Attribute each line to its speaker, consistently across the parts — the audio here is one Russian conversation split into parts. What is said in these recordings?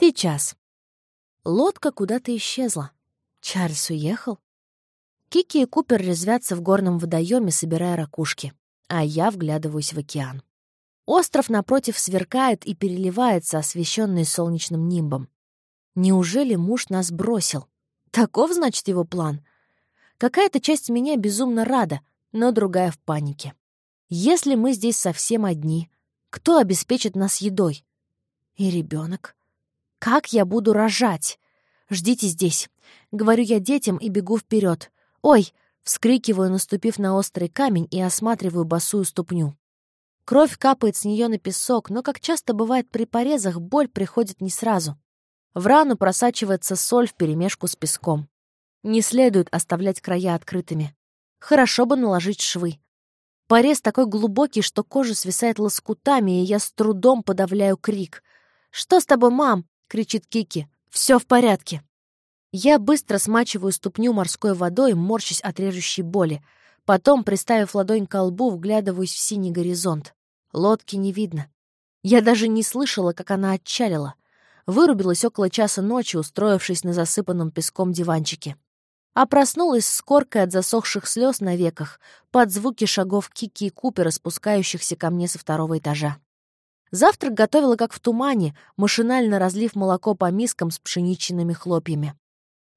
Speaker 1: Сейчас. Лодка куда-то исчезла. Чарльз уехал. Кики и Купер резвятся в горном водоеме, собирая ракушки, а я вглядываюсь в океан. Остров напротив сверкает и переливается, освещенный солнечным нимбом. Неужели муж нас бросил? Таков, значит, его план? Какая-то часть меня безумно рада, но другая в панике. Если мы здесь совсем одни, кто обеспечит нас едой? И ребенок. Как я буду рожать? Ждите здесь. Говорю я детям и бегу вперед. Ой! Вскрикиваю, наступив на острый камень и осматриваю босую ступню. Кровь капает с нее на песок, но, как часто бывает при порезах, боль приходит не сразу. В рану просачивается соль вперемешку с песком. Не следует оставлять края открытыми. Хорошо бы наложить швы. Порез такой глубокий, что кожа свисает лоскутами, и я с трудом подавляю крик. «Что с тобой, мам?» — кричит Кики. «Все в порядке». Я быстро смачиваю ступню морской водой, морщась от режущей боли. Потом, приставив ладонь к лбу, вглядываюсь в синий горизонт. Лодки не видно. Я даже не слышала, как она отчалила. Вырубилась около часа ночи, устроившись на засыпанном песком диванчике. А проснулась с коркой от засохших слез на веках, под звуки шагов Кики и Купера, спускающихся ко мне со второго этажа. Завтрак готовила как в тумане, машинально разлив молоко по мискам с пшеничными хлопьями.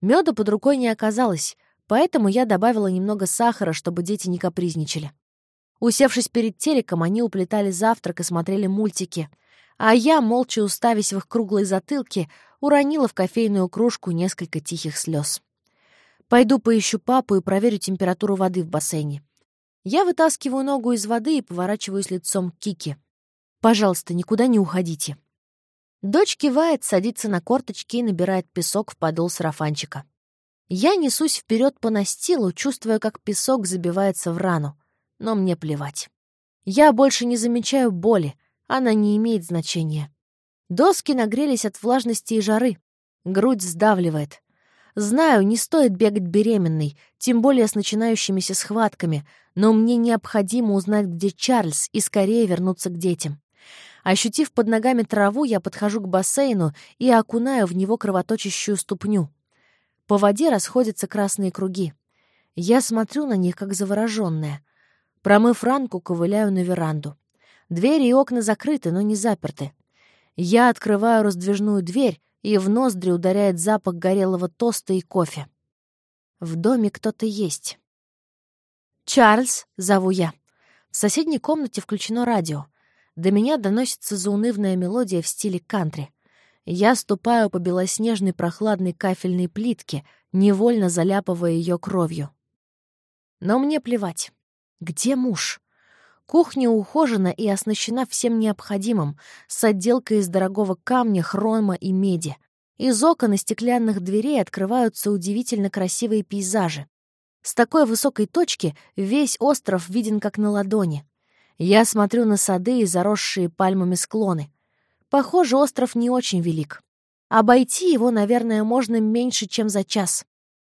Speaker 1: Меда под рукой не оказалось, поэтому я добавила немного сахара, чтобы дети не капризничали. Усевшись перед телеком, они уплетали завтрак и смотрели мультики, а я, молча уставясь в их круглые затылки, уронила в кофейную кружку несколько тихих слез. Пойду поищу папу и проверю температуру воды в бассейне. Я вытаскиваю ногу из воды и поворачиваюсь лицом к Кике. «Пожалуйста, никуда не уходите». Дочь кивает, садится на корточки и набирает песок в подол сарафанчика. Я несусь вперед по настилу, чувствуя, как песок забивается в рану. Но мне плевать. Я больше не замечаю боли, она не имеет значения. Доски нагрелись от влажности и жары. Грудь сдавливает. Знаю, не стоит бегать беременной, тем более с начинающимися схватками, но мне необходимо узнать, где Чарльз, и скорее вернуться к детям. Ощутив под ногами траву, я подхожу к бассейну и окунаю в него кровоточащую ступню. По воде расходятся красные круги. Я смотрю на них, как заворожённая. Промыв ранку, ковыляю на веранду. Двери и окна закрыты, но не заперты. Я открываю раздвижную дверь, и в ноздри ударяет запах горелого тоста и кофе. В доме кто-то есть. «Чарльз!» — зову я. В соседней комнате включено радио. До меня доносится заунывная мелодия в стиле кантри. Я ступаю по белоснежной прохладной кафельной плитке, невольно заляпывая ее кровью. Но мне плевать. Где муж? Кухня ухожена и оснащена всем необходимым, с отделкой из дорогого камня, хрома и меди. Из окон и стеклянных дверей открываются удивительно красивые пейзажи. С такой высокой точки весь остров виден как на ладони. Я смотрю на сады и заросшие пальмами склоны. Похоже, остров не очень велик. Обойти его, наверное, можно меньше, чем за час.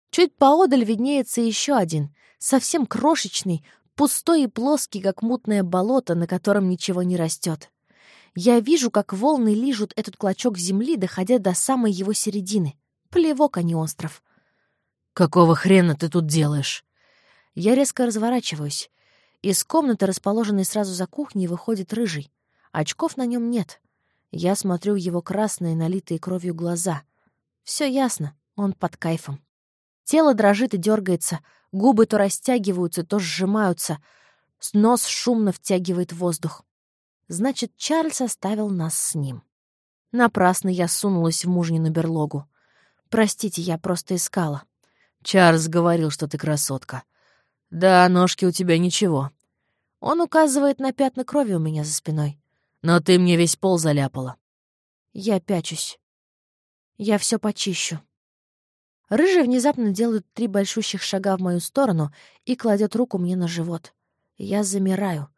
Speaker 1: Чуть поодаль виднеется еще один, совсем крошечный, пустой и плоский, как мутное болото, на котором ничего не растет. Я вижу, как волны лижут этот клочок земли, доходя до самой его середины. Плевок, а не остров.
Speaker 2: «Какого хрена ты тут делаешь?»
Speaker 1: Я резко разворачиваюсь. Из комнаты, расположенной сразу за кухней, выходит рыжий. Очков на нем нет. Я смотрю в его красные, налитые кровью глаза. Все ясно, он под кайфом. Тело дрожит и дергается, губы то растягиваются, то сжимаются. Нос шумно втягивает воздух. Значит, Чарльз оставил нас с ним. Напрасно я сунулась в мужнину берлогу. Простите, я просто искала.
Speaker 2: Чарльз говорил, что ты красотка. «Да, ножки у тебя ничего».
Speaker 1: Он указывает на пятна крови у меня за спиной.
Speaker 2: «Но ты мне весь пол заляпала».
Speaker 1: Я пячусь. Я все почищу. Рыжий внезапно делает три большущих шага в мою сторону и кладет руку мне на живот. Я замираю.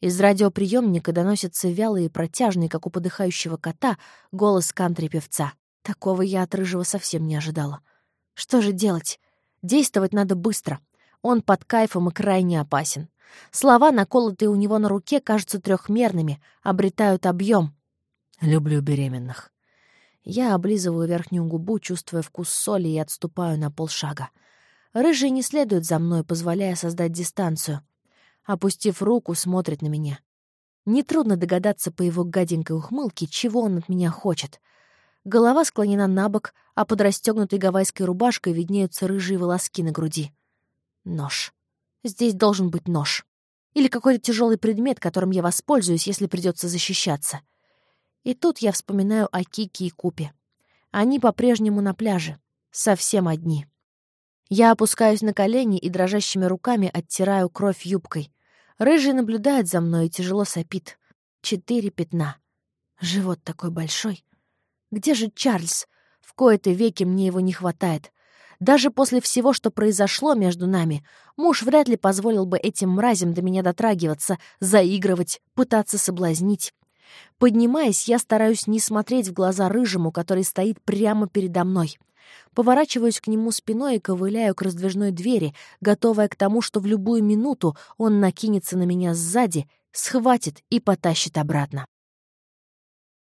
Speaker 1: Из радиоприемника доносится вялый и протяжный, как у подыхающего кота, голос кантри-певца. Такого я от Рыжего совсем не ожидала. Что же делать? Действовать надо быстро. Он под кайфом и крайне опасен. Слова, наколотые у него на руке, кажутся трехмерными, обретают объем.
Speaker 2: «Люблю беременных».
Speaker 1: Я облизываю верхнюю губу, чувствуя вкус соли, и отступаю на полшага. Рыжий не следует за мной, позволяя создать дистанцию. Опустив руку, смотрит на меня. Нетрудно догадаться по его гаденькой ухмылке, чего он от меня хочет. Голова склонена на бок, а под расстегнутой гавайской рубашкой виднеются рыжие волоски на груди. Нож. Здесь должен быть нож. Или какой-то тяжелый предмет, которым я воспользуюсь, если придется защищаться. И тут я вспоминаю о Кике и Купе. Они по-прежнему на пляже. Совсем одни. Я опускаюсь на колени и дрожащими руками оттираю кровь юбкой. Рыжий наблюдает за мной и тяжело сопит. Четыре пятна. Живот такой большой. Где же Чарльз? В кои-то веки мне его не хватает. Даже после всего, что произошло между нами, муж вряд ли позволил бы этим мразям до меня дотрагиваться, заигрывать, пытаться соблазнить. Поднимаясь, я стараюсь не смотреть в глаза рыжему, который стоит прямо передо мной. Поворачиваюсь к нему спиной и ковыляю к раздвижной двери, готовая к тому, что в любую минуту он накинется на меня сзади, схватит и потащит обратно.